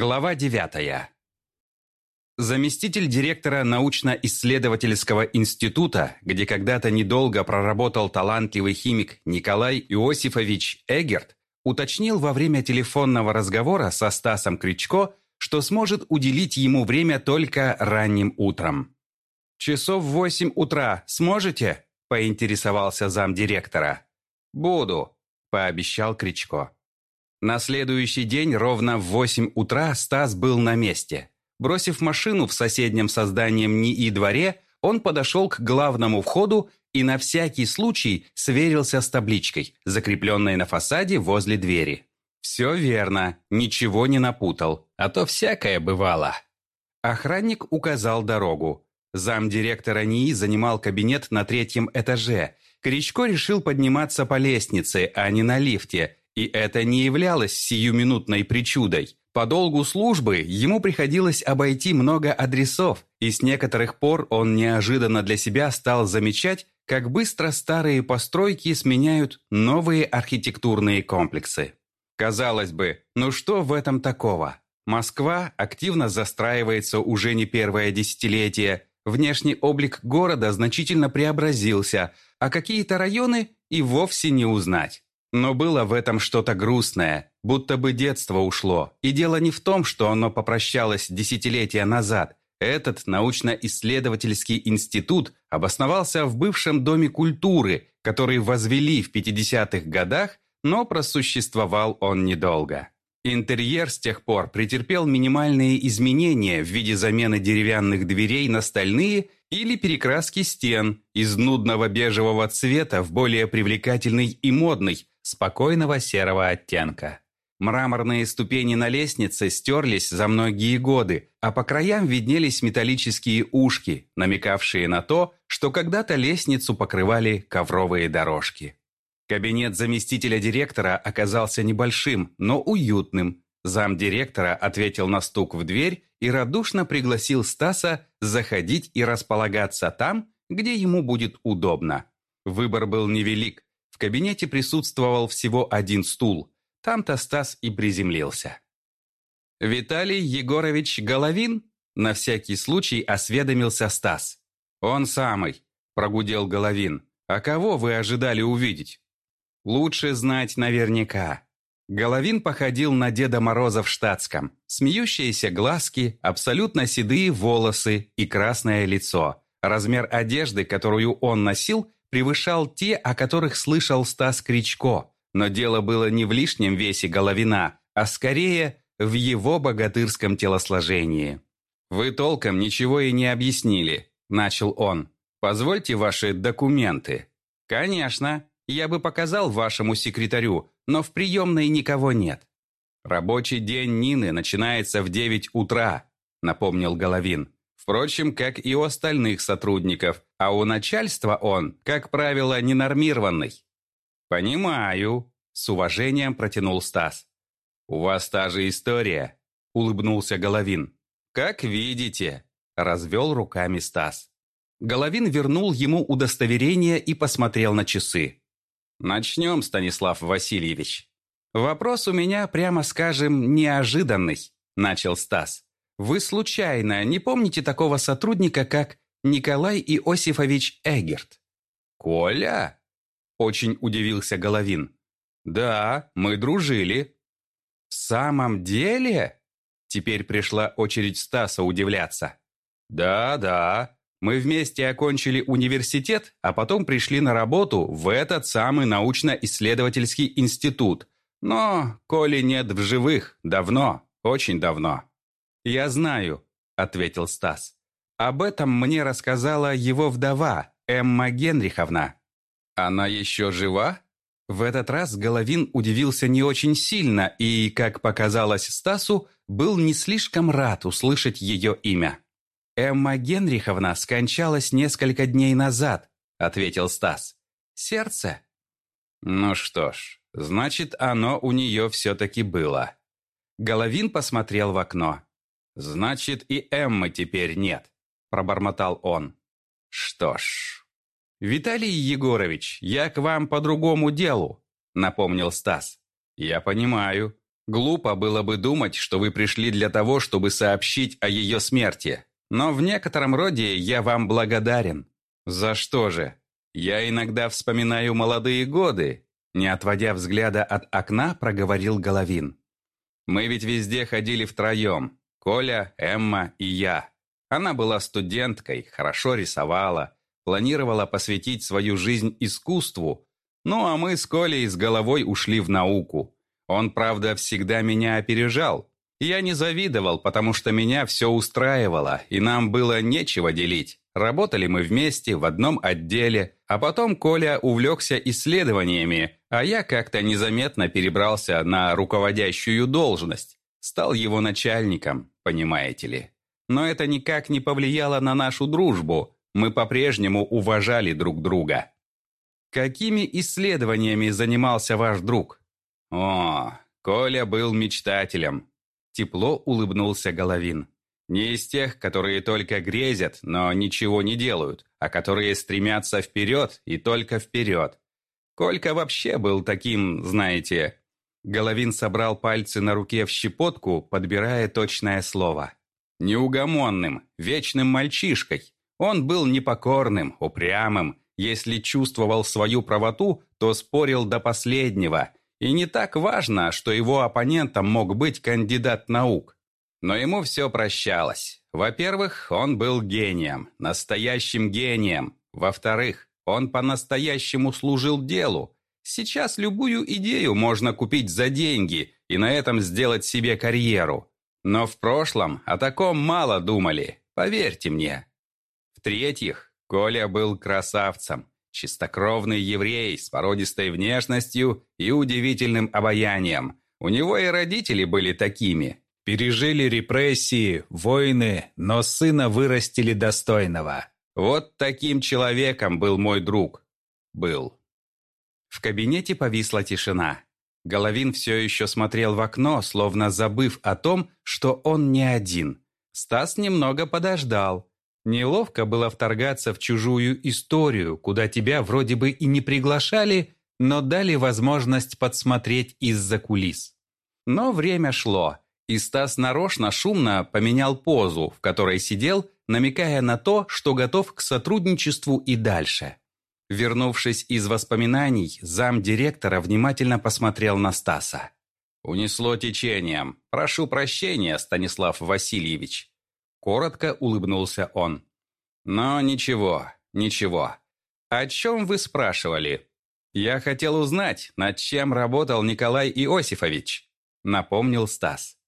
Глава 9. Заместитель директора научно-исследовательского института, где когда-то недолго проработал талантливый химик Николай Иосифович Эгерт, уточнил во время телефонного разговора со Стасом Кричко, что сможет уделить ему время только ранним утром. «Часов в восемь утра сможете?» – поинтересовался замдиректора. «Буду», – пообещал Кричко. На следующий день ровно в 8 утра Стас был на месте. Бросив машину в соседнем со зданием НИИ дворе, он подошел к главному входу и на всякий случай сверился с табличкой, закрепленной на фасаде возле двери. Все верно, ничего не напутал, а то всякое бывало. Охранник указал дорогу. Замдиректора НИИ занимал кабинет на третьем этаже. Кричко решил подниматься по лестнице, а не на лифте, и это не являлось сиюминутной причудой. По долгу службы ему приходилось обойти много адресов, и с некоторых пор он неожиданно для себя стал замечать, как быстро старые постройки сменяют новые архитектурные комплексы. Казалось бы, ну что в этом такого? Москва активно застраивается уже не первое десятилетие, внешний облик города значительно преобразился, а какие-то районы и вовсе не узнать. Но было в этом что-то грустное, будто бы детство ушло. И дело не в том, что оно попрощалось десятилетия назад. Этот научно-исследовательский институт обосновался в бывшем Доме культуры, который возвели в 50-х годах, но просуществовал он недолго. Интерьер с тех пор претерпел минимальные изменения в виде замены деревянных дверей на стальные или перекраски стен из нудного бежевого цвета в более привлекательный и модный, спокойного серого оттенка. Мраморные ступени на лестнице стерлись за многие годы, а по краям виднелись металлические ушки, намекавшие на то, что когда-то лестницу покрывали ковровые дорожки. Кабинет заместителя директора оказался небольшим, но уютным. Замдиректора ответил на стук в дверь и радушно пригласил Стаса заходить и располагаться там, где ему будет удобно. Выбор был невелик. В кабинете присутствовал всего один стул. Там-то Стас и приземлился. «Виталий Егорович Головин?» На всякий случай осведомился Стас. «Он самый», – прогудел Головин. «А кого вы ожидали увидеть?» «Лучше знать наверняка». Головин походил на Деда Мороза в штатском. Смеющиеся глазки, абсолютно седые волосы и красное лицо. Размер одежды, которую он носил, превышал те, о которых слышал Стас Кричко, но дело было не в лишнем весе Головина, а скорее в его богатырском телосложении. «Вы толком ничего и не объяснили», – начал он. «Позвольте ваши документы». «Конечно, я бы показал вашему секретарю, но в приемной никого нет». «Рабочий день Нины начинается в 9 утра», – напомнил Головин. Впрочем, как и у остальных сотрудников, а у начальства он, как правило, ненормированный. «Понимаю», – с уважением протянул Стас. «У вас та же история», – улыбнулся Головин. «Как видите», – развел руками Стас. Головин вернул ему удостоверение и посмотрел на часы. «Начнем, Станислав Васильевич. Вопрос у меня, прямо скажем, неожиданный», – начал Стас. Вы случайно не помните такого сотрудника, как Николай Иосифович Эгерт? Коля? Очень удивился Головин. Да, мы дружили. В самом деле? Теперь пришла очередь Стаса удивляться. Да, да. Мы вместе окончили университет, а потом пришли на работу в этот самый научно-исследовательский институт. Но Коли нет в живых давно, очень давно. «Я знаю», — ответил Стас. «Об этом мне рассказала его вдова, Эмма Генриховна». «Она еще жива?» В этот раз Головин удивился не очень сильно и, как показалось Стасу, был не слишком рад услышать ее имя. «Эмма Генриховна скончалась несколько дней назад», — ответил Стас. «Сердце?» «Ну что ж, значит, оно у нее все-таки было». Головин посмотрел в окно. «Значит, и Эммы теперь нет», – пробормотал он. «Что ж...» «Виталий Егорович, я к вам по другому делу», – напомнил Стас. «Я понимаю. Глупо было бы думать, что вы пришли для того, чтобы сообщить о ее смерти. Но в некотором роде я вам благодарен. За что же? Я иногда вспоминаю молодые годы. Не отводя взгляда от окна, проговорил Головин. Мы ведь везде ходили втроем. Коля, Эмма и я. Она была студенткой, хорошо рисовала, планировала посвятить свою жизнь искусству. Ну а мы с Колей с головой ушли в науку. Он, правда, всегда меня опережал. Я не завидовал, потому что меня все устраивало, и нам было нечего делить. Работали мы вместе в одном отделе, а потом Коля увлекся исследованиями, а я как-то незаметно перебрался на руководящую должность. Стал его начальником, понимаете ли. Но это никак не повлияло на нашу дружбу. Мы по-прежнему уважали друг друга. Какими исследованиями занимался ваш друг? О, Коля был мечтателем. Тепло улыбнулся Головин. Не из тех, которые только грезят, но ничего не делают, а которые стремятся вперед и только вперед. Колька вообще был таким, знаете... Головин собрал пальцы на руке в щепотку, подбирая точное слово. Неугомонным, вечным мальчишкой. Он был непокорным, упрямым. Если чувствовал свою правоту, то спорил до последнего, и не так важно, что его оппонентом мог быть кандидат наук. Но ему все прощалось. Во-первых, он был гением, настоящим гением. Во-вторых, он по-настоящему служил делу. Сейчас любую идею можно купить за деньги и на этом сделать себе карьеру. Но в прошлом о таком мало думали, поверьте мне. В-третьих, Коля был красавцем. Чистокровный еврей с породистой внешностью и удивительным обаянием. У него и родители были такими. Пережили репрессии, войны, но сына вырастили достойного. Вот таким человеком был мой друг. Был. В кабинете повисла тишина. Головин все еще смотрел в окно, словно забыв о том, что он не один. Стас немного подождал, Неловко было вторгаться в чужую историю, куда тебя вроде бы и не приглашали, но дали возможность подсмотреть из-за кулис. Но время шло, и Стас нарочно шумно поменял позу, в которой сидел, намекая на то, что готов к сотрудничеству и дальше. Вернувшись из воспоминаний, зам директора внимательно посмотрел на Стаса. «Унесло течением. Прошу прощения, Станислав Васильевич. Коротко улыбнулся он. «Но ничего, ничего. О чем вы спрашивали?» «Я хотел узнать, над чем работал Николай Иосифович», напомнил Стас.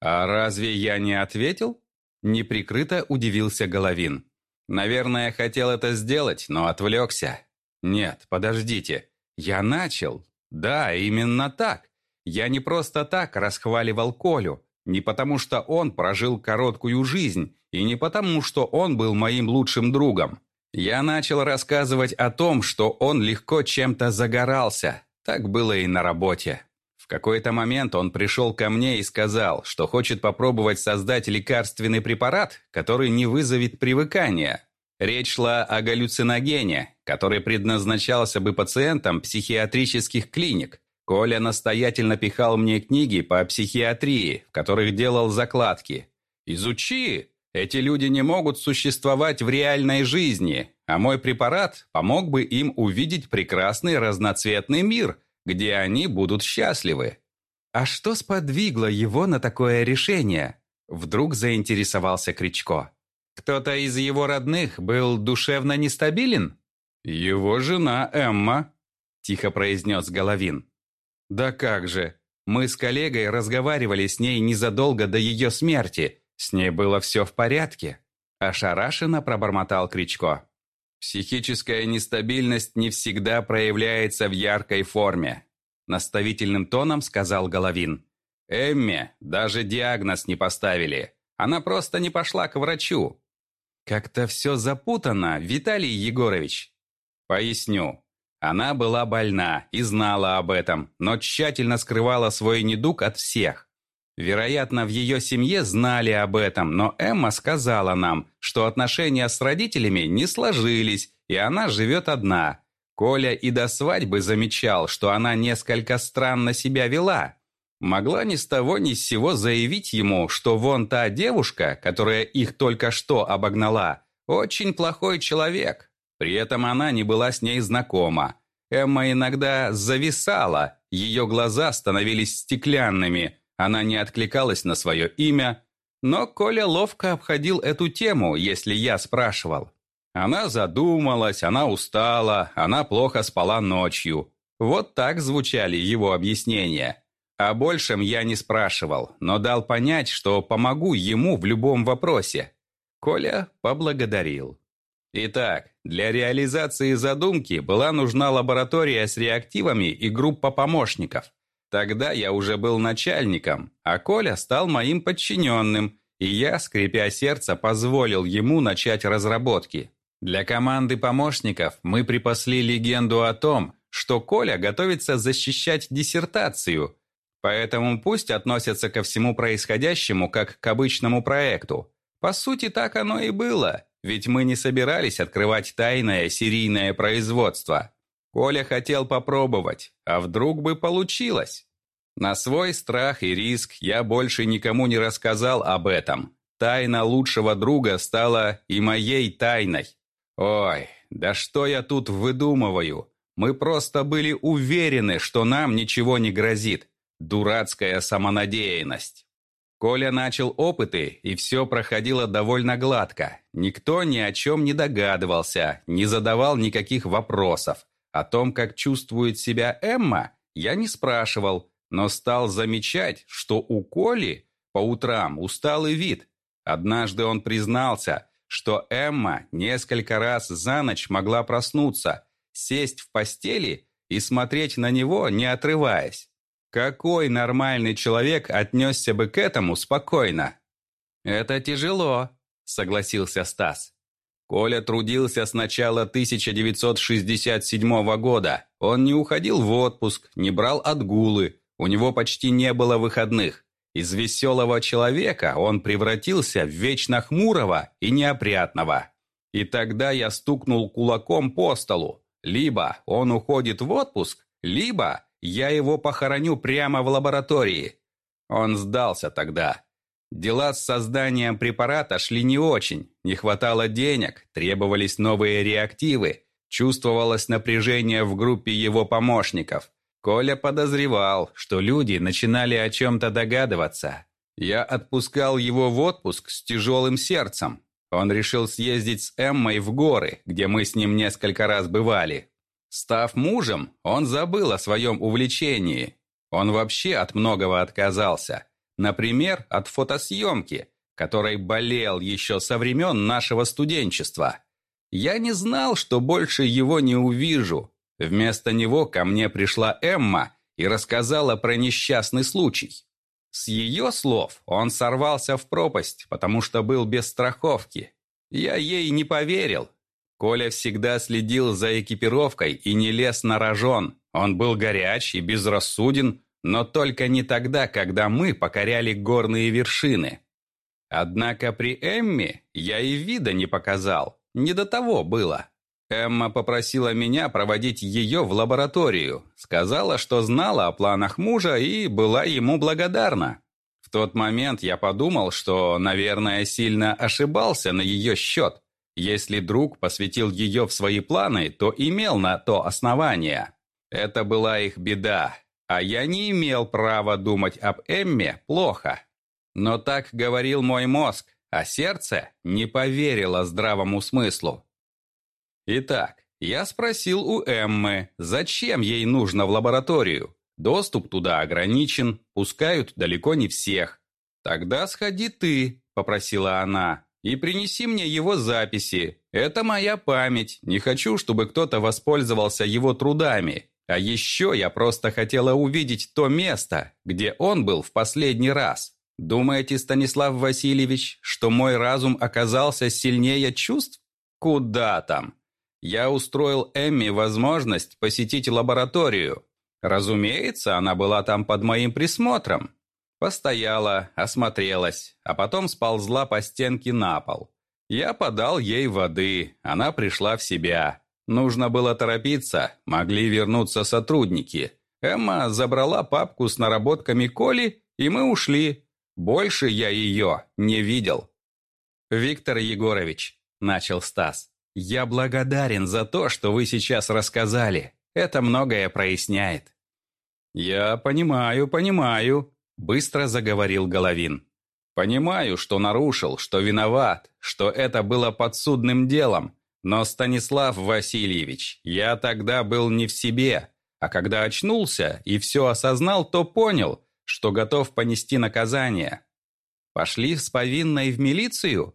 «А разве я не ответил?» Неприкрыто удивился Головин. «Наверное, хотел это сделать, но отвлекся». «Нет, подождите. Я начал. Да, именно так. Я не просто так расхваливал Колю. Не потому, что он прожил короткую жизнь, и не потому, что он был моим лучшим другом. Я начал рассказывать о том, что он легко чем-то загорался. Так было и на работе. Какой-то момент он пришел ко мне и сказал, что хочет попробовать создать лекарственный препарат, который не вызовет привыкания. Речь шла о галлюциногене, который предназначался бы пациентам психиатрических клиник, Коля настоятельно пихал мне книги по психиатрии, в которых делал закладки. «Изучи! Эти люди не могут существовать в реальной жизни, а мой препарат помог бы им увидеть прекрасный разноцветный мир, где они будут счастливы». «А что сподвигло его на такое решение?» Вдруг заинтересовался Кричко. «Кто-то из его родных был душевно нестабилен?» «Его жена Эмма», – тихо произнес Головин. Да как же. Мы с коллегой разговаривали с ней незадолго до ее смерти. С ней было все в порядке. Ошарашенно пробормотал Кричко. Психическая нестабильность не всегда проявляется в яркой форме. Наставительным тоном сказал Головин. Эмме даже диагноз не поставили. Она просто не пошла к врачу. Как-то все запутано, Виталий Егорович. Поясню. Она была больна и знала об этом, но тщательно скрывала свой недуг от всех. Вероятно, в ее семье знали об этом, но Эмма сказала нам, что отношения с родителями не сложились, и она живет одна. Коля и до свадьбы замечал, что она несколько странно себя вела. Могла ни с того ни с сего заявить ему, что вон та девушка, которая их только что обогнала, очень плохой человек. При этом она не была с ней знакома. Эмма иногда зависала, ее глаза становились стеклянными, она не откликалась на свое имя. Но Коля ловко обходил эту тему, если я спрашивал. Она задумалась, она устала, она плохо спала ночью. Вот так звучали его объяснения. О большем я не спрашивал, но дал понять, что помогу ему в любом вопросе. Коля поблагодарил. Итак, для реализации задумки была нужна лаборатория с реактивами и группа помощников. Тогда я уже был начальником, а Коля стал моим подчиненным, и я, скрипя сердце, позволил ему начать разработки. Для команды помощников мы припасли легенду о том, что Коля готовится защищать диссертацию, поэтому пусть относятся ко всему происходящему как к обычному проекту. По сути, так оно и было, ведь мы не собирались открывать тайное серийное производство. Коля хотел попробовать, а вдруг бы получилось. На свой страх и риск я больше никому не рассказал об этом. Тайна лучшего друга стала и моей тайной. Ой, да что я тут выдумываю? Мы просто были уверены, что нам ничего не грозит. Дурацкая самонадеянность. Коля начал опыты, и все проходило довольно гладко. Никто ни о чем не догадывался, не задавал никаких вопросов. О том, как чувствует себя Эмма, я не спрашивал, но стал замечать, что у Коли по утрам усталый вид. Однажды он признался, что Эмма несколько раз за ночь могла проснуться, сесть в постели и смотреть на него, не отрываясь. Какой нормальный человек отнесся бы к этому спокойно? «Это тяжело», — согласился Стас. Коля трудился с начала 1967 года. Он не уходил в отпуск, не брал отгулы, у него почти не было выходных. Из веселого человека он превратился в вечно хмурого и неопрятного. И тогда я стукнул кулаком по столу. Либо он уходит в отпуск, либо я его похороню прямо в лаборатории. Он сдался тогда. Дела с созданием препарата шли не очень, не хватало денег, требовались новые реактивы, чувствовалось напряжение в группе его помощников. Коля подозревал, что люди начинали о чем-то догадываться. Я отпускал его в отпуск с тяжелым сердцем. Он решил съездить с Эммой в горы, где мы с ним несколько раз бывали. Став мужем, он забыл о своем увлечении. Он вообще от многого отказался. Например, от фотосъемки, которой болел еще со времен нашего студенчества. Я не знал, что больше его не увижу, Вместо него ко мне пришла Эмма и рассказала про несчастный случай. С ее слов он сорвался в пропасть, потому что был без страховки. Я ей не поверил. Коля всегда следил за экипировкой и не лез на рожон. Он был горяч и безрассуден, но только не тогда, когда мы покоряли горные вершины. Однако при Эмме я и вида не показал. Не до того было. Эмма попросила меня проводить ее в лабораторию. Сказала, что знала о планах мужа и была ему благодарна. В тот момент я подумал, что, наверное, сильно ошибался на ее счет. Если друг посвятил ее в свои планы, то имел на то основание. Это была их беда, а я не имел права думать об Эмме плохо. Но так говорил мой мозг, а сердце не поверило здравому смыслу. Итак, я спросил у Эммы, зачем ей нужно в лабораторию. Доступ туда ограничен, пускают далеко не всех. «Тогда сходи ты», — попросила она, — «и принеси мне его записи. Это моя память. Не хочу, чтобы кто-то воспользовался его трудами. А еще я просто хотела увидеть то место, где он был в последний раз. Думаете, Станислав Васильевич, что мой разум оказался сильнее чувств? Куда там? Я устроил Эмми возможность посетить лабораторию. Разумеется, она была там под моим присмотром. Постояла, осмотрелась, а потом сползла по стенке на пол. Я подал ей воды, она пришла в себя. Нужно было торопиться, могли вернуться сотрудники. Эмма забрала папку с наработками Коли, и мы ушли. Больше я ее не видел. «Виктор Егорович», — начал Стас, — «я благодарен за то, что вы сейчас рассказали. Это многое проясняет». «Я понимаю, понимаю», — быстро заговорил Головин. «Понимаю, что нарушил, что виноват, что это было подсудным делом. Но, Станислав Васильевич, я тогда был не в себе, а когда очнулся и все осознал, то понял, что готов понести наказание. Пошли с повинной в милицию?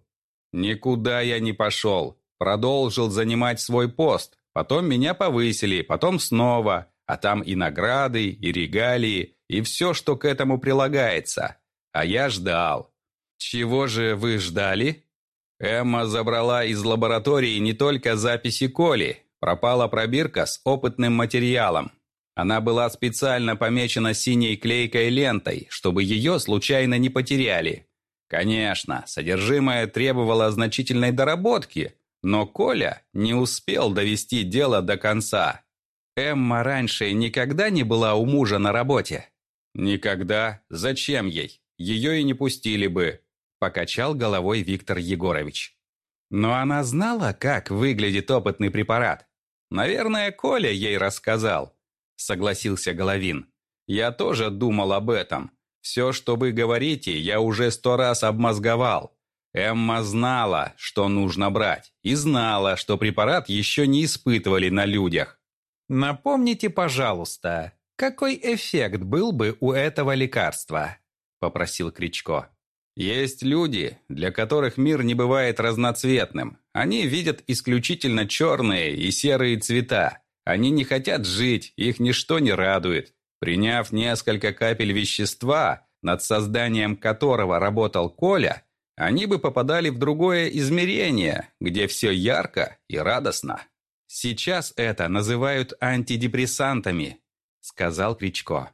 Никуда я не пошел. Продолжил занимать свой пост. Потом меня повысили, потом снова. А там и награды, и регалии, и все, что к этому прилагается. А я ждал. Чего же вы ждали? Эмма забрала из лаборатории не только записи Коли, пропала пробирка с опытным материалом. Она была специально помечена синей клейкой лентой, чтобы ее случайно не потеряли. Конечно, содержимое требовало значительной доработки, но Коля не успел довести дело до конца. Эмма раньше никогда не была у мужа на работе. Никогда. Зачем ей? Ее и не пустили бы. Покачал головой Виктор Егорович. Но она знала, как выглядит опытный препарат. Наверное, Коля ей рассказал. Согласился Головин. Я тоже думал об этом. Все, что вы говорите, я уже сто раз обмозговал. Эмма знала, что нужно брать, и знала, что препарат еще не испытывали на людях. «Напомните, пожалуйста, какой эффект был бы у этого лекарства?» – попросил Кричко. «Есть люди, для которых мир не бывает разноцветным. Они видят исключительно черные и серые цвета. Они не хотят жить, их ничто не радует. Приняв несколько капель вещества, над созданием которого работал Коля, они бы попадали в другое измерение, где все ярко и радостно. «Сейчас это называют антидепрессантами», — сказал Кричко.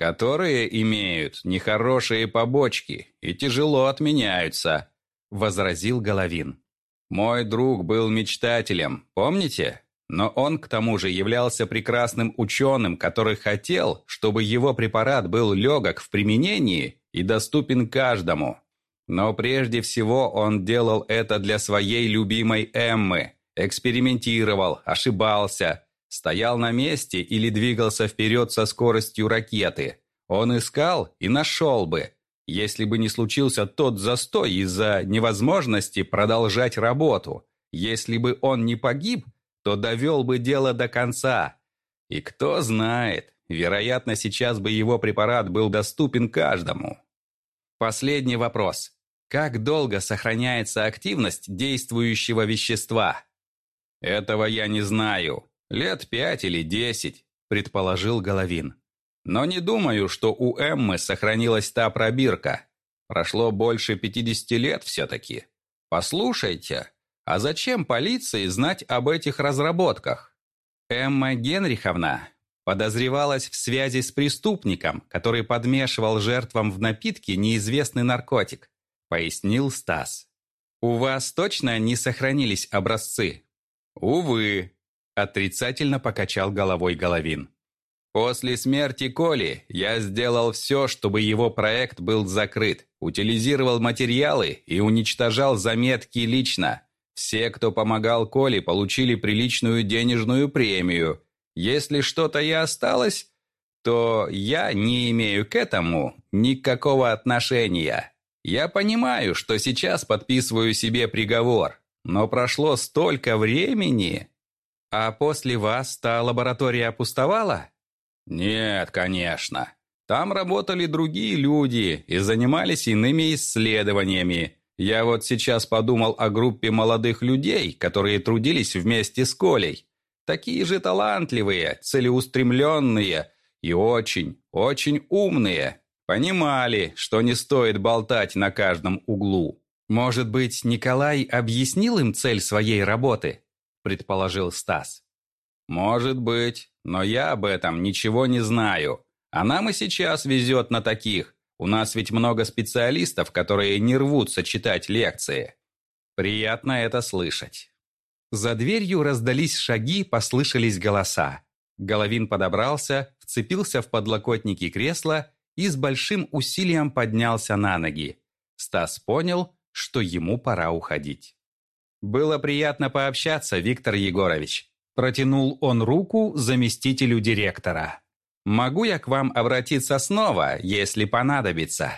«Которые имеют нехорошие побочки и тяжело отменяются», — возразил Головин. «Мой друг был мечтателем, помните? Но он, к тому же, являлся прекрасным ученым, который хотел, чтобы его препарат был легок в применении и доступен каждому. Но прежде всего он делал это для своей любимой Эммы, экспериментировал, ошибался, стоял на месте или двигался вперед со скоростью ракеты. Он искал и нашел бы, если бы не случился тот застой из-за невозможности продолжать работу. Если бы он не погиб – то довел бы дело до конца. И кто знает, вероятно, сейчас бы его препарат был доступен каждому. Последний вопрос. Как долго сохраняется активность действующего вещества? Этого я не знаю. Лет пять или десять, предположил Головин. Но не думаю, что у Эммы сохранилась та пробирка. Прошло больше 50 лет все-таки. Послушайте, а зачем полиции знать об этих разработках? Эмма Генриховна подозревалась в связи с преступником, который подмешивал жертвам в напитки неизвестный наркотик, пояснил Стас. У вас точно не сохранились образцы? Увы, отрицательно покачал головой Головин. После смерти Коли я сделал все, чтобы его проект был закрыт, утилизировал материалы и уничтожал заметки лично. Все, кто помогал Коле, получили приличную денежную премию. Если что-то и осталось, то я не имею к этому никакого отношения. Я понимаю, что сейчас подписываю себе приговор, но прошло столько времени. А после вас та лаборатория опустовала? Нет, конечно. Там работали другие люди и занимались иными исследованиями. Я вот сейчас подумал о группе молодых людей, которые трудились вместе с Колей. Такие же талантливые, целеустремленные и очень, очень умные. Понимали, что не стоит болтать на каждом углу. «Может быть, Николай объяснил им цель своей работы?» – предположил Стас. «Может быть, но я об этом ничего не знаю. А нам и сейчас везет на таких. У нас ведь много специалистов, которые не рвутся читать лекции. Приятно это слышать. За дверью раздались шаги, послышались голоса. Головин подобрался, вцепился в подлокотники кресла и с большим усилием поднялся на ноги. Стас понял, что ему пора уходить. «Было приятно пообщаться, Виктор Егорович», протянул он руку заместителю директора. «Могу я к вам обратиться снова, если понадобится?»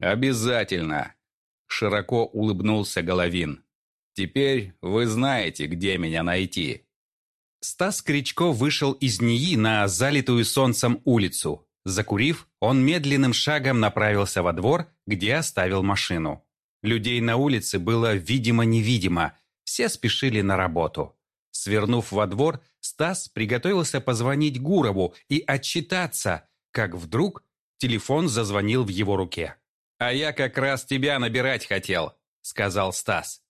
«Обязательно», — широко улыбнулся Головин. «Теперь вы знаете, где меня найти». Стас Кричко вышел из НИИ на залитую солнцем улицу. Закурив, он медленным шагом направился во двор, где оставил машину. Людей на улице было видимо-невидимо, все спешили на работу. Свернув во двор, Стас приготовился позвонить Гурову и отчитаться, как вдруг телефон зазвонил в его руке. «А я как раз тебя набирать хотел», — сказал Стас.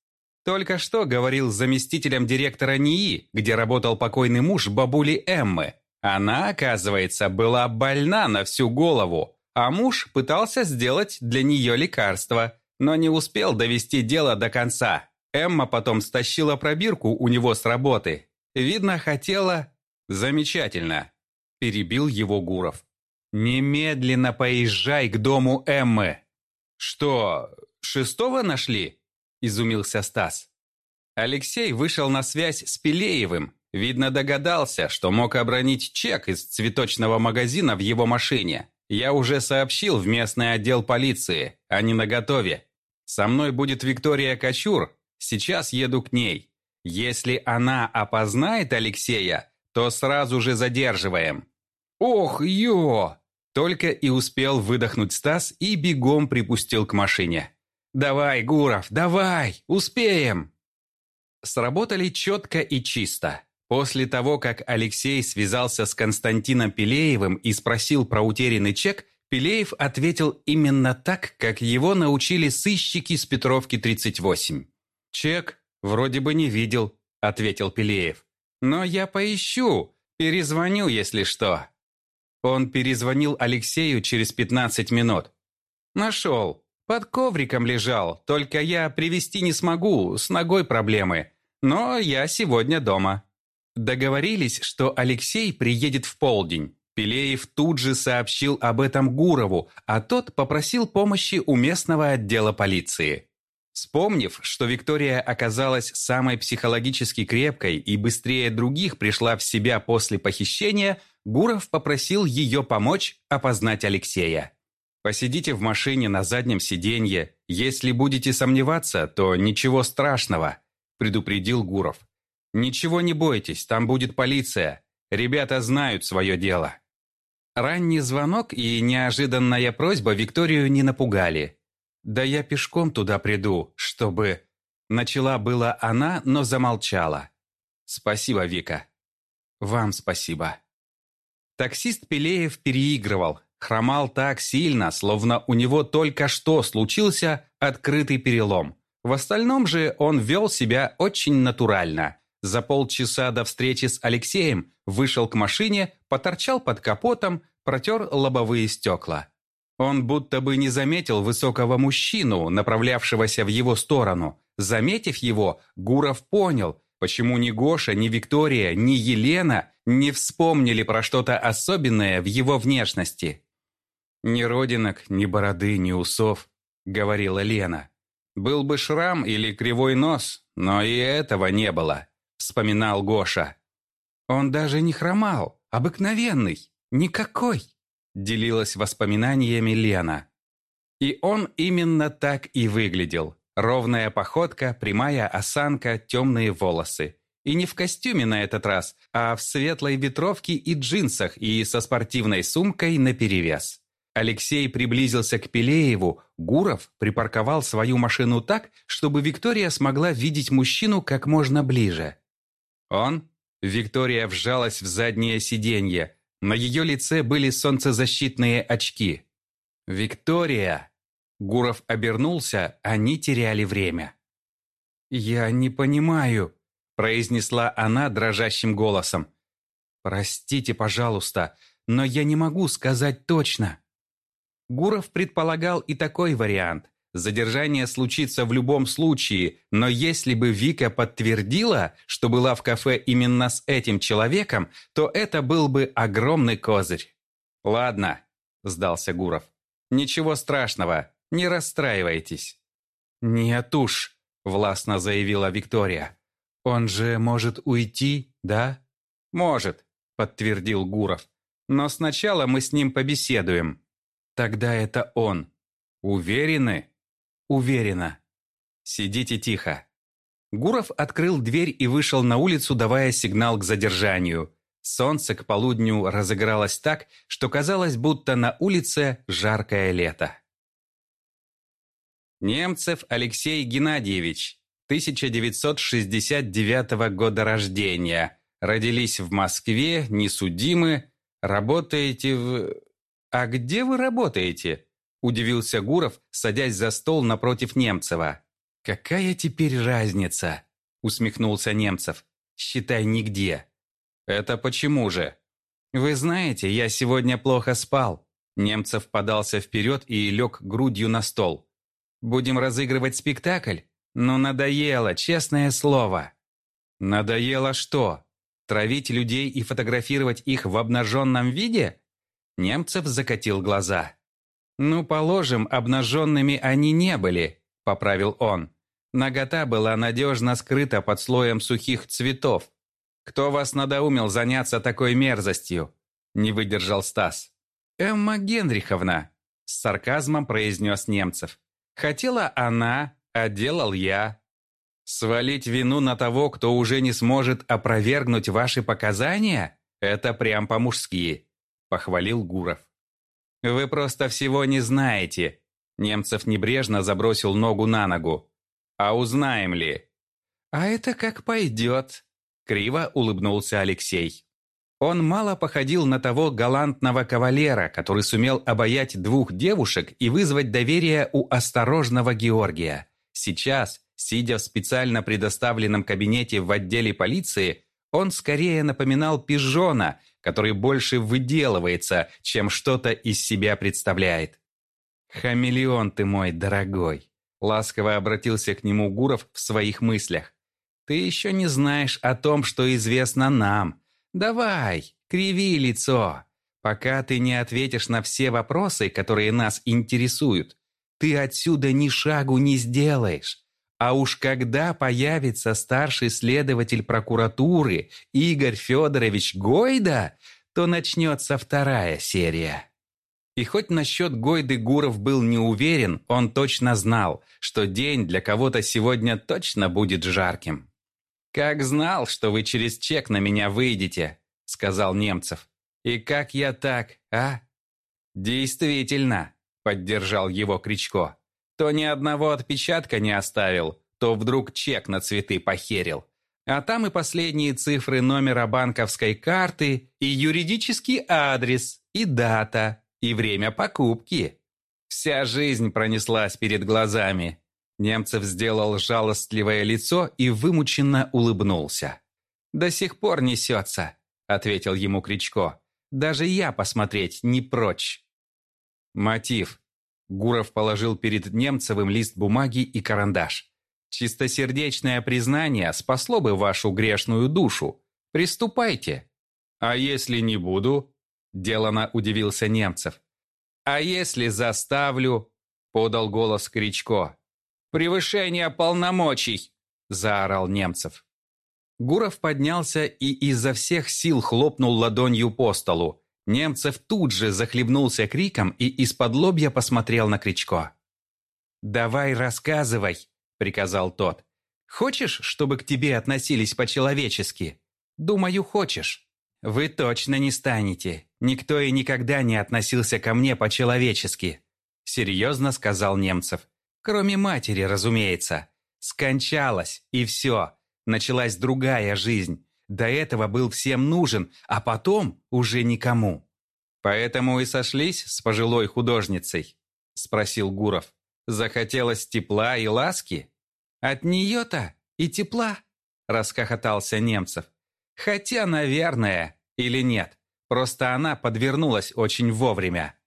Только что говорил с заместителем директора НИИ, где работал покойный муж бабули Эммы. Она, оказывается, была больна на всю голову, а муж пытался сделать для нее лекарство, но не успел довести дело до конца. Эмма потом стащила пробирку у него с работы. Видно, хотела... Замечательно. Перебил его Гуров. Немедленно поезжай к дому Эммы. Что, шестого нашли? изумился Стас. Алексей вышел на связь с Пелеевым. Видно, догадался, что мог обронить чек из цветочного магазина в его машине. Я уже сообщил в местный отдел полиции, они наготове. Со мной будет Виктория Кочур, сейчас еду к ней. Если она опознает Алексея, то сразу же задерживаем. Ох, ё! Только и успел выдохнуть Стас и бегом припустил к машине. «Давай, Гуров, давай! Успеем!» Сработали четко и чисто. После того, как Алексей связался с Константином Пелеевым и спросил про утерянный чек, Пелеев ответил именно так, как его научили сыщики с Петровки 38. «Чек вроде бы не видел», — ответил Пелеев. «Но я поищу, перезвоню, если что». Он перезвонил Алексею через 15 минут. «Нашел. Под ковриком лежал, только я привести не смогу, с ногой проблемы. Но я сегодня дома. Договорились, что Алексей приедет в полдень. Пелеев тут же сообщил об этом Гурову, а тот попросил помощи у местного отдела полиции. Вспомнив, что Виктория оказалась самой психологически крепкой и быстрее других пришла в себя после похищения, Гуров попросил ее помочь опознать Алексея. Посидите в машине на заднем сиденье. Если будете сомневаться, то ничего страшного», – предупредил Гуров. «Ничего не бойтесь, там будет полиция. Ребята знают свое дело». Ранний звонок и неожиданная просьба Викторию не напугали. «Да я пешком туда приду, чтобы...» Начала была она, но замолчала. «Спасибо, Вика». «Вам спасибо». Таксист Пелеев переигрывал, Хромал так сильно, словно у него только что случился открытый перелом. В остальном же он вел себя очень натурально. За полчаса до встречи с Алексеем вышел к машине, поторчал под капотом, протер лобовые стекла. Он будто бы не заметил высокого мужчину, направлявшегося в его сторону. Заметив его, Гуров понял, почему ни Гоша, ни Виктория, ни Елена не вспомнили про что-то особенное в его внешности. «Ни родинок, ни бороды, ни усов», — говорила Лена. «Был бы шрам или кривой нос, но и этого не было», — вспоминал Гоша. «Он даже не хромал, обыкновенный, никакой», — делилась воспоминаниями Лена. И он именно так и выглядел. Ровная походка, прямая осанка, темные волосы. И не в костюме на этот раз, а в светлой ветровке и джинсах и со спортивной сумкой наперевес. Алексей приблизился к Пелееву, Гуров припарковал свою машину так, чтобы Виктория смогла видеть мужчину как можно ближе. Он? Виктория вжалась в заднее сиденье. На ее лице были солнцезащитные очки. «Виктория!» Гуров обернулся, они теряли время. «Я не понимаю», – произнесла она дрожащим голосом. «Простите, пожалуйста, но я не могу сказать точно». Гуров предполагал и такой вариант. Задержание случится в любом случае, но если бы Вика подтвердила, что была в кафе именно с этим человеком, то это был бы огромный козырь. «Ладно», – сдался Гуров. «Ничего страшного, не расстраивайтесь». «Нет уж», – властно заявила Виктория. «Он же может уйти, да?» «Может», – подтвердил Гуров. «Но сначала мы с ним побеседуем». «Тогда это он». «Уверены?» Уверена. Сидите тихо. Гуров открыл дверь и вышел на улицу, давая сигнал к задержанию. Солнце к полудню разыгралось так, что казалось, будто на улице жаркое лето. Немцев Алексей Геннадьевич, 1969 года рождения. Родились в Москве, несудимы, работаете в... А где вы работаете? Удивился Гуров, садясь за стол напротив Немцева. «Какая теперь разница?» Усмехнулся Немцев. «Считай, нигде». «Это почему же?» «Вы знаете, я сегодня плохо спал». Немцев подался вперед и лег грудью на стол. «Будем разыгрывать спектакль? Ну, надоело, честное слово». «Надоело что? Травить людей и фотографировать их в обнаженном виде?» Немцев закатил глаза. «Ну, положим, обнаженными они не были», – поправил он. Нагота была надежно скрыта под слоем сухих цветов. «Кто вас надоумил заняться такой мерзостью?» – не выдержал Стас. «Эмма Генриховна», – с сарказмом произнес Немцев. «Хотела она, а делал я». «Свалить вину на того, кто уже не сможет опровергнуть ваши показания? Это прям по-мужски», – похвалил Гуров. «Вы просто всего не знаете». Немцев небрежно забросил ногу на ногу. «А узнаем ли?» «А это как пойдет», — криво улыбнулся Алексей. Он мало походил на того галантного кавалера, который сумел обаять двух девушек и вызвать доверие у осторожного Георгия. Сейчас, сидя в специально предоставленном кабинете в отделе полиции, он скорее напоминал пижона, который больше выделывается, чем что-то из себя представляет. «Хамелеон ты мой, дорогой!» Ласково обратился к нему Гуров в своих мыслях. «Ты еще не знаешь о том, что известно нам. Давай, криви лицо. Пока ты не ответишь на все вопросы, которые нас интересуют, ты отсюда ни шагу не сделаешь. А уж когда появится старший следователь прокуратуры Игорь Федорович Гойда, то начнется вторая серия. И хоть насчет Гойды Гуров был не уверен, он точно знал, что день для кого-то сегодня точно будет жарким. «Как знал, что вы через чек на меня выйдете», — сказал Немцев. «И как я так, а?» «Действительно», — поддержал его Кричко. То ни одного отпечатка не оставил, то вдруг чек на цветы похерил. А там и последние цифры номера банковской карты, и юридический адрес, и дата, и время покупки. Вся жизнь пронеслась перед глазами. Немцев сделал жалостливое лицо и вымученно улыбнулся. «До сих пор несется», — ответил ему Кричко. «Даже я посмотреть не прочь». Мотив. Гуров положил перед Немцевым лист бумаги и карандаш. «Чистосердечное признание спасло бы вашу грешную душу. Приступайте». «А если не буду?» – делано удивился Немцев. «А если заставлю?» – подал голос Кричко. «Превышение полномочий!» – заорал Немцев. Гуров поднялся и изо всех сил хлопнул ладонью по столу. Немцев тут же захлебнулся криком и из-под лобья посмотрел на Кричко. «Давай рассказывай», — приказал тот. «Хочешь, чтобы к тебе относились по-человечески? Думаю, хочешь. Вы точно не станете. Никто и никогда не относился ко мне по-человечески», — серьезно сказал Немцев. «Кроме матери, разумеется. Скончалась, и все. Началась другая жизнь. До этого был всем нужен, а потом уже никому. Поэтому и сошлись с пожилой художницей, спросил Гуров. Захотелось тепла и ласки? От нее-то и тепла, расхохотался Немцев. Хотя, наверное, или нет. Просто она подвернулась очень вовремя.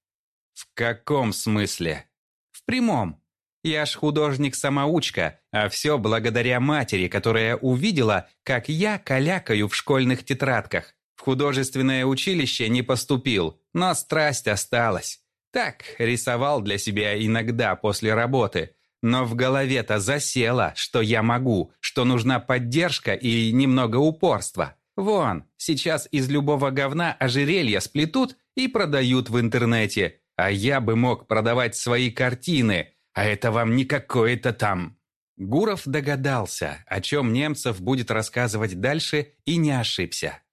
В каком смысле? В прямом. Я ж художник-самоучка, а все благодаря матери, которая увидела, как я калякаю в школьных тетрадках. В художественное училище не поступил, но страсть осталась. Так, рисовал для себя иногда после работы. Но в голове-то засело, что я могу, что нужна поддержка и немного упорства. Вон, сейчас из любого говна ожерелья сплетут и продают в интернете. А я бы мог продавать свои картины, а это вам не какое-то там. Гуров догадался, о чем немцев будет рассказывать дальше, и не ошибся.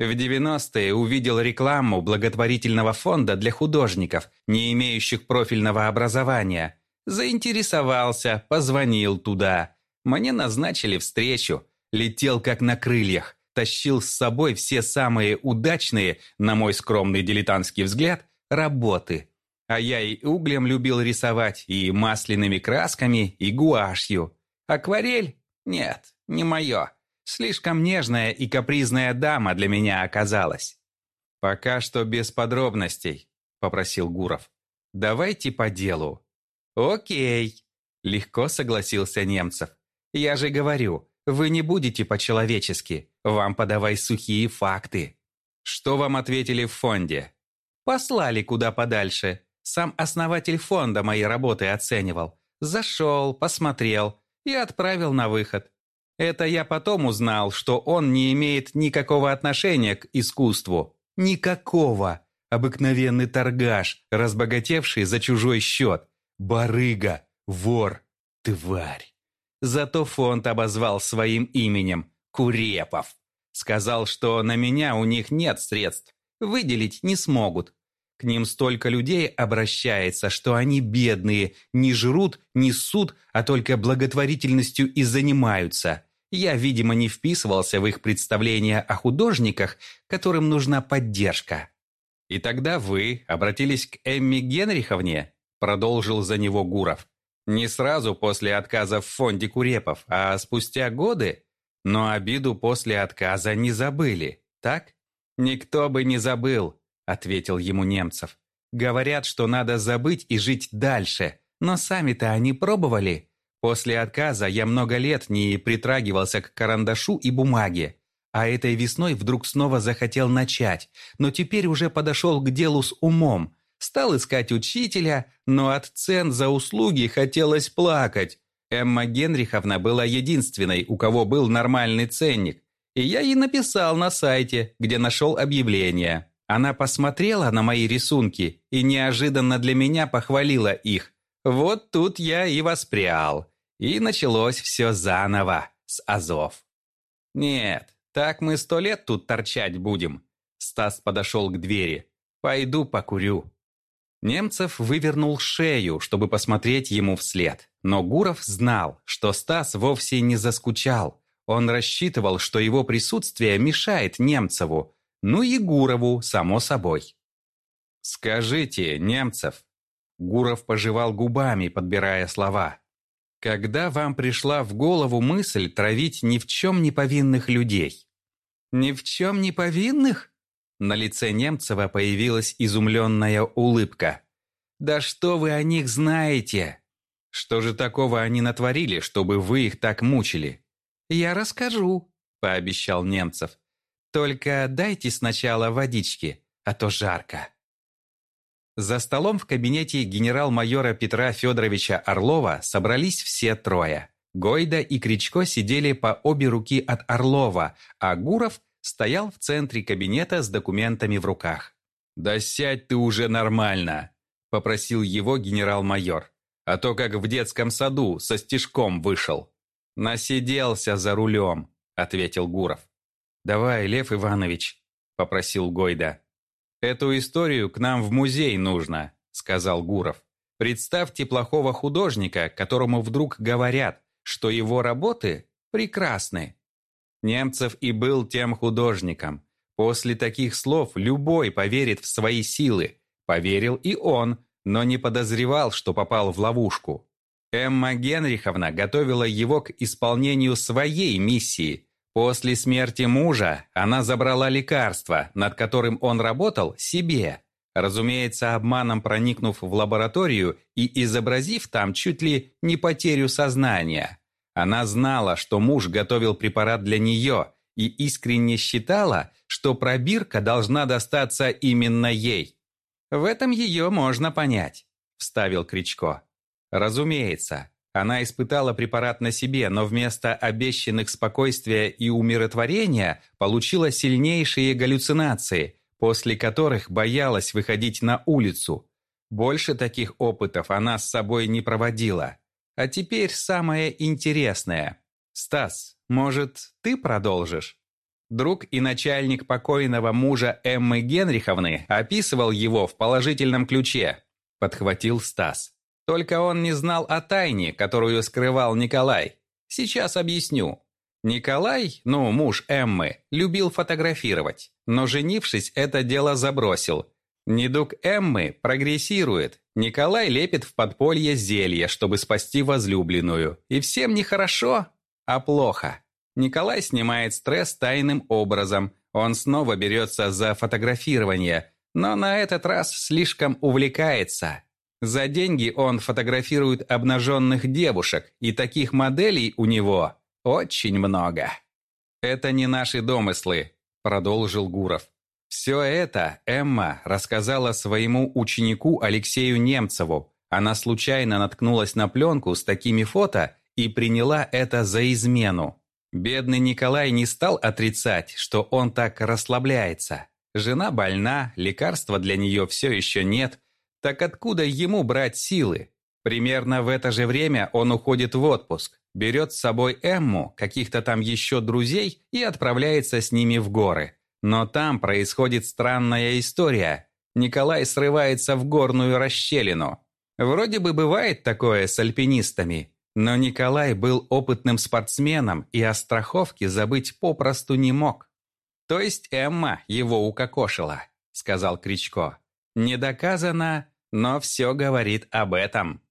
В 90-е увидел рекламу благотворительного фонда для художников, не имеющих профильного образования. Заинтересовался, позвонил туда. Мне назначили встречу. Летел как на крыльях тащил с собой все самые удачные, на мой скромный дилетантский взгляд, работы. А я и углем любил рисовать, и масляными красками, и гуашью. Акварель? Нет, не мое. Слишком нежная и капризная дама для меня оказалась. «Пока что без подробностей», — попросил Гуров. «Давайте по делу». «Окей», — легко согласился Немцев. «Я же говорю, вы не будете по-человечески. Вам подавай сухие факты. Что вам ответили в фонде? Послали куда подальше. Сам основатель фонда мои работы оценивал. Зашел, посмотрел и отправил на выход. Это я потом узнал, что он не имеет никакого отношения к искусству. Никакого. Обыкновенный торгаш, разбогатевший за чужой счет. Барыга, вор, тварь. Зато фонд обозвал своим именем Курепов. Сказал, что на меня у них нет средств, выделить не смогут. К ним столько людей обращается, что они бедные, не жрут, не ссут, а только благотворительностью и занимаются. Я, видимо, не вписывался в их представления о художниках, которым нужна поддержка. «И тогда вы обратились к Эмми Генриховне?» продолжил за него Гуров. Не сразу после отказа в фонде Курепов, а спустя годы? Но обиду после отказа не забыли, так? Никто бы не забыл, ответил ему Немцев. Говорят, что надо забыть и жить дальше, но сами-то они пробовали. После отказа я много лет не притрагивался к карандашу и бумаге, а этой весной вдруг снова захотел начать, но теперь уже подошел к делу с умом, Стал искать учителя, но от цен за услуги хотелось плакать. Эмма Генриховна была единственной, у кого был нормальный ценник. И я ей написал на сайте, где нашел объявление. Она посмотрела на мои рисунки и неожиданно для меня похвалила их. Вот тут я и воспрял. И началось все заново, с азов. «Нет, так мы сто лет тут торчать будем». Стас подошел к двери. «Пойду покурю». Немцев вывернул шею, чтобы посмотреть ему вслед. Но Гуров знал, что Стас вовсе не заскучал. Он рассчитывал, что его присутствие мешает Немцеву. Ну и Гурову, само собой. «Скажите, Немцев...» Гуров пожевал губами, подбирая слова. «Когда вам пришла в голову мысль травить ни в чем не повинных людей?» «Ни в чем не повинных?» На лице Немцева появилась изумленная улыбка. «Да что вы о них знаете? Что же такого они натворили, чтобы вы их так мучили?» «Я расскажу», — пообещал Немцев. «Только дайте сначала водички, а то жарко». За столом в кабинете генерал-майора Петра Федоровича Орлова собрались все трое. Гойда и Кричко сидели по обе руки от Орлова, а Гуров стоял в центре кабинета с документами в руках. «Да сядь ты уже нормально!» – попросил его генерал-майор. «А то как в детском саду со стежком вышел». «Насиделся за рулем», – ответил Гуров. «Давай, Лев Иванович», – попросил Гойда. «Эту историю к нам в музей нужно», – сказал Гуров. «Представьте плохого художника, которому вдруг говорят, что его работы прекрасны, Немцев и был тем художником. После таких слов любой поверит в свои силы. Поверил и он, но не подозревал, что попал в ловушку. Эмма Генриховна готовила его к исполнению своей миссии. После смерти мужа она забрала лекарство, над которым он работал, себе. разумеется, обманом проникнув в лабораторию и изобразив там чуть ли не потерю сознания. Она знала, что муж готовил препарат для нее и искренне считала, что пробирка должна достаться именно ей. «В этом ее можно понять», – вставил Кричко. «Разумеется, она испытала препарат на себе, но вместо обещанных спокойствия и умиротворения получила сильнейшие галлюцинации, после которых боялась выходить на улицу. Больше таких опытов она с собой не проводила. А теперь самое интересное. Стас, может, ты продолжишь? Друг и начальник покойного мужа Эммы Генриховны описывал его в положительном ключе, подхватил Стас. Только он не знал о тайне, которую скрывал Николай. Сейчас объясню. Николай, ну, муж Эммы, любил фотографировать, но женившись, это дело забросил. Недуг Эммы прогрессирует. Николай лепит в подполье зелье, чтобы спасти возлюбленную. И всем не хорошо, а плохо. Николай снимает стресс тайным образом. Он снова берется за фотографирование, но на этот раз слишком увлекается. За деньги он фотографирует обнаженных девушек, и таких моделей у него очень много. «Это не наши домыслы», – продолжил Гуров. «Все это Эмма рассказала своему ученику Алексею Немцеву. Она случайно наткнулась на пленку с такими фото и приняла это за измену. Бедный Николай не стал отрицать, что он так расслабляется. Жена больна, лекарства для нее все еще нет – так откуда ему брать силы? Примерно в это же время он уходит в отпуск, берет с собой Эмму, каких-то там еще друзей и отправляется с ними в горы. Но там происходит странная история. Николай срывается в горную расщелину. Вроде бы бывает такое с альпинистами, но Николай был опытным спортсменом и о страховке забыть попросту не мог. «То есть Эмма его укокошила», — сказал Кричко. Не доказано, но все говорит об этом.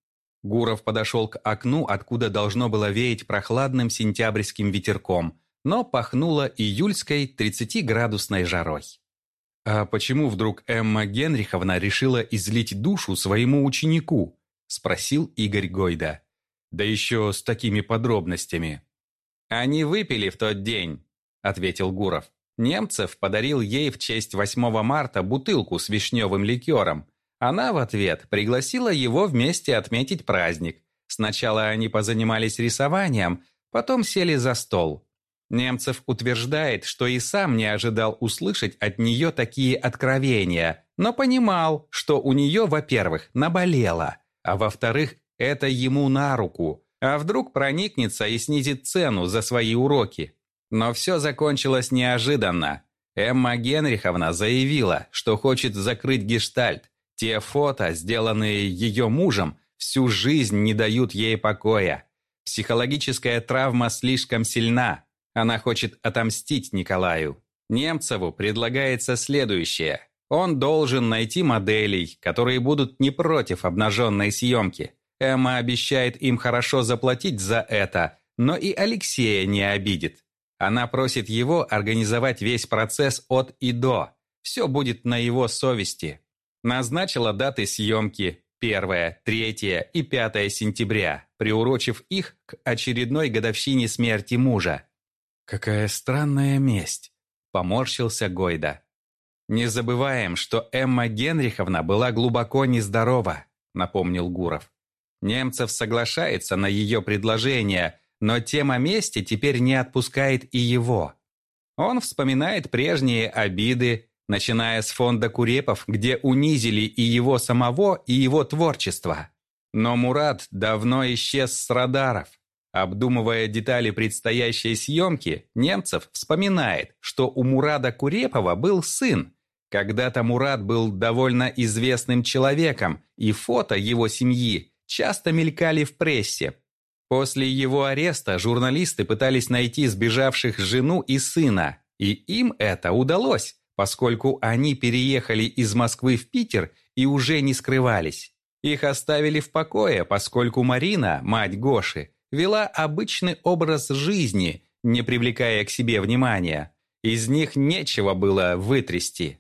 Гуров подошел к окну, откуда должно было веять прохладным сентябрьским ветерком, но пахнуло июльской 30-градусной жарой. «А почему вдруг Эмма Генриховна решила излить душу своему ученику?» – спросил Игорь Гойда. «Да еще с такими подробностями». «Они выпили в тот день», – ответил Гуров. Немцев подарил ей в честь 8 марта бутылку с вишневым ликером. Она в ответ пригласила его вместе отметить праздник. Сначала они позанимались рисованием, потом сели за стол. Немцев утверждает, что и сам не ожидал услышать от нее такие откровения, но понимал, что у нее, во-первых, наболело, а во-вторых, это ему на руку. А вдруг проникнется и снизит цену за свои уроки? Но все закончилось неожиданно. Эмма Генриховна заявила, что хочет закрыть гештальт. Те фото, сделанные ее мужем, всю жизнь не дают ей покоя. Психологическая травма слишком сильна. Она хочет отомстить Николаю. Немцеву предлагается следующее. Он должен найти моделей, которые будут не против обнаженной съемки. Эмма обещает им хорошо заплатить за это, но и Алексея не обидит. Она просит его организовать весь процесс от и до. Все будет на его совести. Назначила даты съемки 1, 3 и 5 сентября, приурочив их к очередной годовщине смерти мужа. «Какая странная месть!» – поморщился Гойда. «Не забываем, что Эмма Генриховна была глубоко нездорова», – напомнил Гуров. Немцев соглашается на ее предложение – но тема мести теперь не отпускает и его. Он вспоминает прежние обиды, начиная с фонда Курепов, где унизили и его самого, и его творчество. Но Мурат давно исчез с радаров. Обдумывая детали предстоящей съемки, Немцев вспоминает, что у Мурада Курепова был сын. Когда-то Мурат был довольно известным человеком, и фото его семьи часто мелькали в прессе, После его ареста журналисты пытались найти сбежавших жену и сына, и им это удалось, поскольку они переехали из Москвы в Питер и уже не скрывались. Их оставили в покое, поскольку Марина, мать Гоши, вела обычный образ жизни, не привлекая к себе внимания. Из них нечего было вытрясти.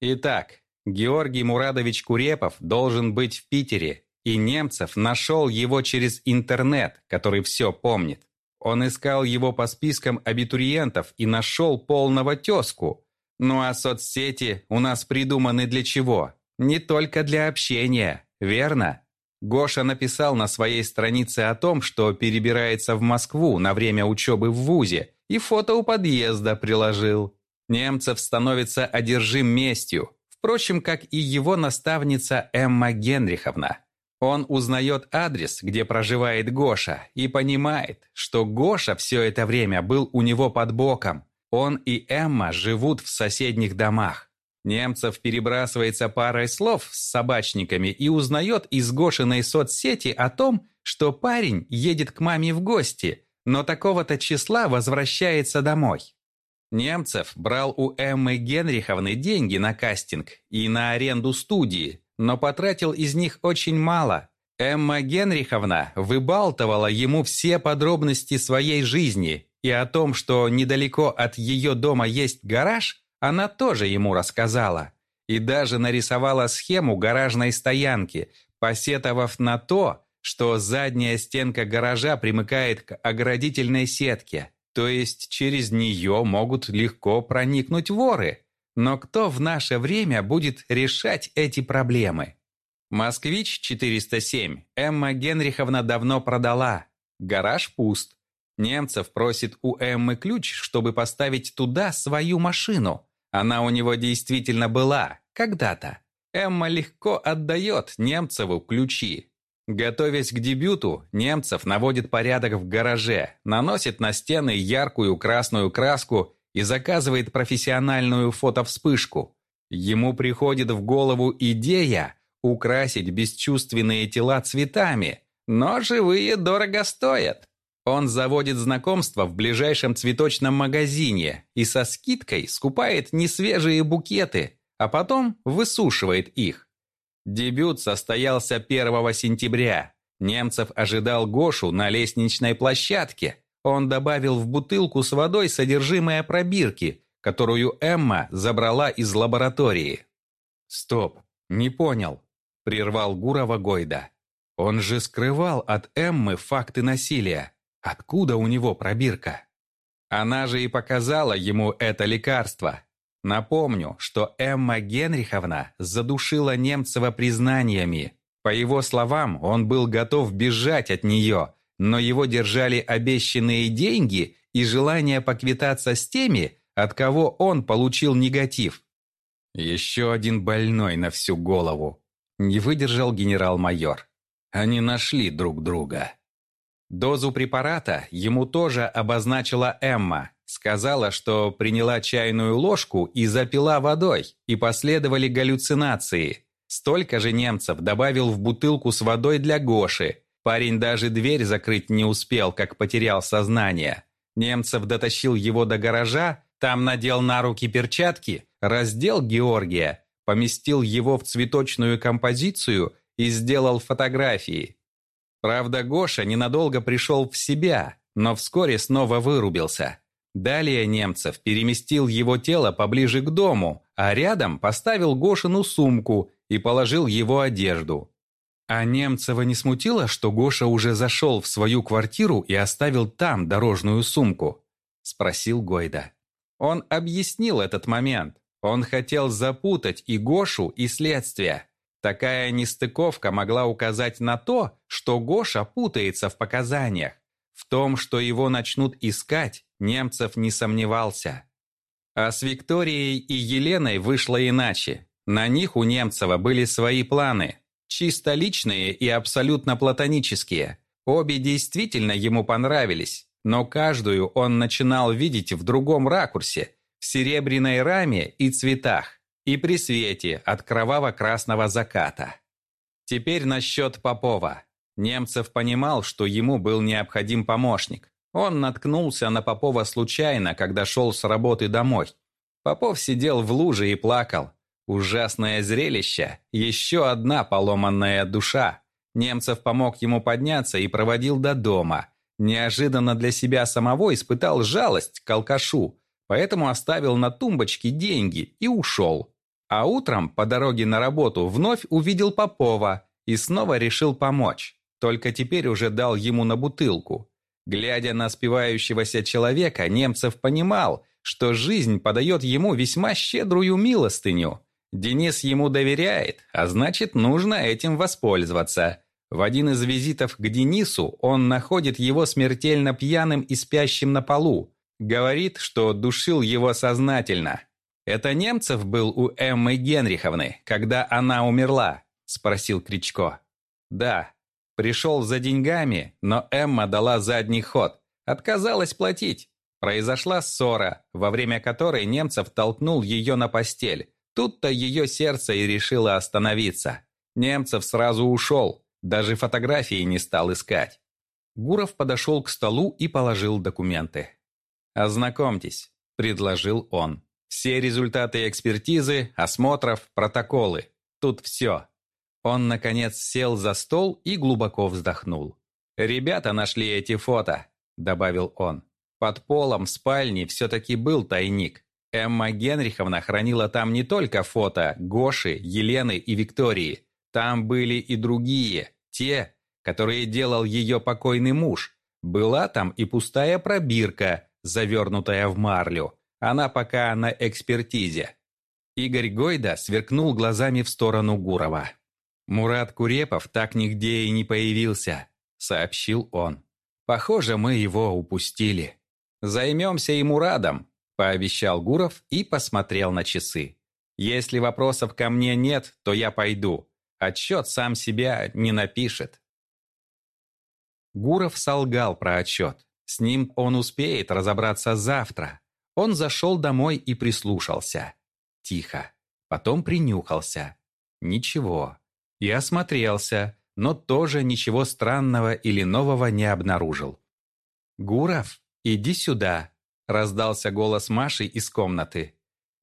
Итак, Георгий Мурадович Курепов должен быть в Питере, и Немцев нашел его через интернет, который все помнит. Он искал его по спискам абитуриентов и нашел полного тезку. Ну а соцсети у нас придуманы для чего? Не только для общения, верно? Гоша написал на своей странице о том, что перебирается в Москву на время учебы в ВУЗе, и фото у подъезда приложил. Немцев становится одержим местью, впрочем, как и его наставница Эмма Генриховна. Он узнает адрес, где проживает Гоша, и понимает, что Гоша все это время был у него под боком. Он и Эмма живут в соседних домах. Немцев перебрасывается парой слов с собачниками и узнает из Гошиной соцсети о том, что парень едет к маме в гости, но такого-то числа возвращается домой. Немцев брал у Эммы Генриховны деньги на кастинг и на аренду студии, но потратил из них очень мало. Эмма Генриховна выбалтывала ему все подробности своей жизни и о том, что недалеко от ее дома есть гараж, она тоже ему рассказала. И даже нарисовала схему гаражной стоянки, посетовав на то, что задняя стенка гаража примыкает к оградительной сетке, то есть через нее могут легко проникнуть воры. Но кто в наше время будет решать эти проблемы? «Москвич-407» Эмма Генриховна давно продала. Гараж пуст. Немцев просит у Эммы ключ, чтобы поставить туда свою машину. Она у него действительно была, когда-то. Эмма легко отдает Немцеву ключи. Готовясь к дебюту, Немцев наводит порядок в гараже, наносит на стены яркую красную краску и заказывает профессиональную фотовспышку. Ему приходит в голову идея украсить бесчувственные тела цветами, но живые дорого стоят. Он заводит знакомство в ближайшем цветочном магазине и со скидкой скупает несвежие букеты, а потом высушивает их. Дебют состоялся 1 сентября. Немцев ожидал Гошу на лестничной площадке. Он добавил в бутылку с водой содержимое пробирки, которую Эмма забрала из лаборатории. «Стоп, не понял», – прервал Гурова Гойда. «Он же скрывал от Эммы факты насилия. Откуда у него пробирка? Она же и показала ему это лекарство. Напомню, что Эмма Генриховна задушила Немцева признаниями. По его словам, он был готов бежать от нее, но его держали обещанные деньги и желание поквитаться с теми, от кого он получил негатив. Еще один больной на всю голову. Не выдержал генерал-майор. Они нашли друг друга. Дозу препарата ему тоже обозначила Эмма. Сказала, что приняла чайную ложку и запила водой, и последовали галлюцинации. Столько же немцев добавил в бутылку с водой для Гоши. Парень даже дверь закрыть не успел, как потерял сознание. Немцев дотащил его до гаража, там надел на руки перчатки, раздел Георгия, поместил его в цветочную композицию и сделал фотографии. Правда, Гоша ненадолго пришел в себя, но вскоре снова вырубился. Далее Немцев переместил его тело поближе к дому, а рядом поставил Гошину сумку и положил его одежду. А Немцева не смутило, что Гоша уже зашел в свою квартиру и оставил там дорожную сумку? Спросил Гойда. Он объяснил этот момент. Он хотел запутать и Гошу, и следствие. Такая нестыковка могла указать на то, что Гоша путается в показаниях. В том, что его начнут искать, Немцев не сомневался. А с Викторией и Еленой вышло иначе. На них у Немцева были свои планы, чисто личные и абсолютно платонические. Обе действительно ему понравились, но каждую он начинал видеть в другом ракурсе, в серебряной раме и цветах и при свете от кроваво-красного заката. Теперь насчет Попова. Немцев понимал, что ему был необходим помощник. Он наткнулся на Попова случайно, когда шел с работы домой. Попов сидел в луже и плакал. Ужасное зрелище, еще одна поломанная душа. Немцев помог ему подняться и проводил до дома. Неожиданно для себя самого испытал жалость к алкашу, поэтому оставил на тумбочке деньги и ушел. А утром по дороге на работу вновь увидел Попова и снова решил помочь. Только теперь уже дал ему на бутылку. Глядя на спивающегося человека, Немцев понимал, что жизнь подает ему весьма щедрую милостыню. Денис ему доверяет, а значит, нужно этим воспользоваться. В один из визитов к Денису он находит его смертельно пьяным и спящим на полу. Говорит, что душил его сознательно. «Это Немцев был у Эммы Генриховны, когда она умерла?» – спросил Кричко. «Да. Пришел за деньгами, но Эмма дала задний ход. Отказалась платить. Произошла ссора, во время которой Немцев толкнул ее на постель. Тут-то ее сердце и решило остановиться. Немцев сразу ушел, даже фотографии не стал искать. Гуров подошел к столу и положил документы. «Ознакомьтесь», – предложил он. Все результаты экспертизы, осмотров, протоколы. Тут все. Он, наконец, сел за стол и глубоко вздохнул. «Ребята нашли эти фото», — добавил он. «Под полом в спальне все-таки был тайник. Эмма Генриховна хранила там не только фото Гоши, Елены и Виктории. Там были и другие, те, которые делал ее покойный муж. Была там и пустая пробирка, завернутая в марлю, она пока на экспертизе». Игорь Гойда сверкнул глазами в сторону Гурова. «Мурат Курепов так нигде и не появился», — сообщил он. «Похоже, мы его упустили». «Займемся и Мурадом», — пообещал Гуров и посмотрел на часы. «Если вопросов ко мне нет, то я пойду. Отчет сам себя не напишет». Гуров солгал про отчет. С ним он успеет разобраться завтра. Он зашел домой и прислушался. Тихо. Потом принюхался. Ничего. И осмотрелся, но тоже ничего странного или нового не обнаружил. «Гуров, иди сюда», — раздался голос Маши из комнаты.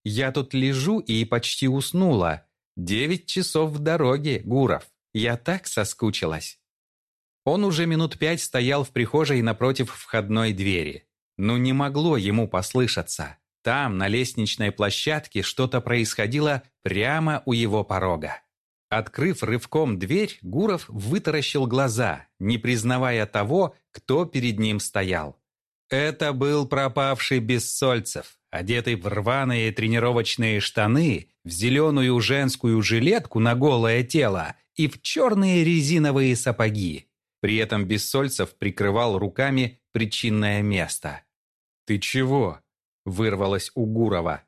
«Я тут лежу и почти уснула. Девять часов в дороге, Гуров. Я так соскучилась». Он уже минут пять стоял в прихожей напротив входной двери. Но не могло ему послышаться. Там, на лестничной площадке, что-то происходило прямо у его порога. Открыв рывком дверь, Гуров вытаращил глаза, не признавая того, кто перед ним стоял. Это был пропавший Бессольцев, одетый в рваные тренировочные штаны, в зеленую женскую жилетку на голое тело и в черные резиновые сапоги. При этом Бессольцев прикрывал руками причинное место. «Ты чего?» – вырвалось у Гурова.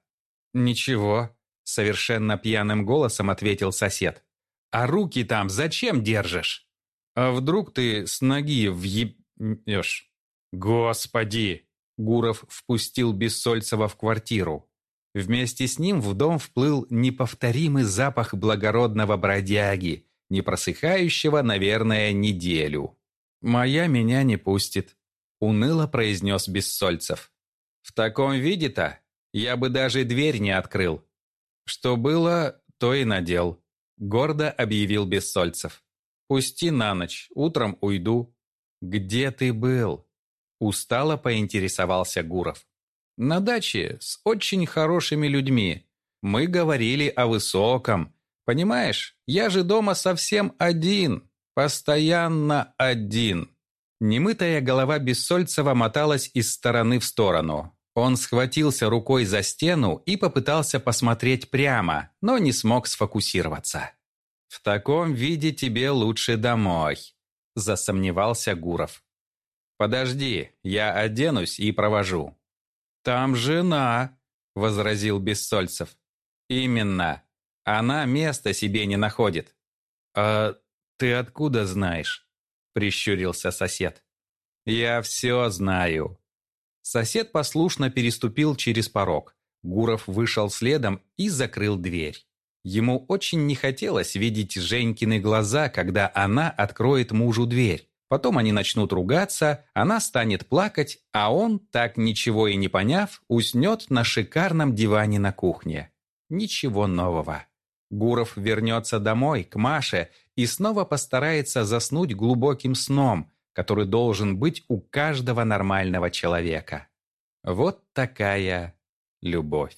«Ничего», – совершенно пьяным голосом ответил сосед. «А руки там зачем держишь? А вдруг ты с ноги въебешь?» «Господи!» – Гуров впустил Бессольцева в квартиру. Вместе с ним в дом вплыл неповторимый запах благородного бродяги, не просыхающего, наверное, неделю. «Моя меня не пустит», — уныло произнес Бессольцев. В таком виде-то я бы даже дверь не открыл. Что было, то и надел. Гордо объявил Бессольцев. Пусти на ночь, утром уйду. Где ты был? Устало поинтересовался Гуров. На даче с очень хорошими людьми. Мы говорили о высоком. Понимаешь, я же дома совсем один. Постоянно один. Немытая голова Бессольцева моталась из стороны в сторону. Он схватился рукой за стену и попытался посмотреть прямо, но не смог сфокусироваться. «В таком виде тебе лучше домой», – засомневался Гуров. «Подожди, я оденусь и провожу». «Там жена», – возразил Бессольцев. «Именно. Она места себе не находит». «А ты откуда знаешь?» – прищурился сосед. «Я все знаю». Сосед послушно переступил через порог. Гуров вышел следом и закрыл дверь. Ему очень не хотелось видеть Женькины глаза, когда она откроет мужу дверь. Потом они начнут ругаться, она станет плакать, а он, так ничего и не поняв, уснет на шикарном диване на кухне. Ничего нового. Гуров вернется домой, к Маше, и снова постарается заснуть глубоким сном, который должен быть у каждого нормального человека. Вот такая любовь.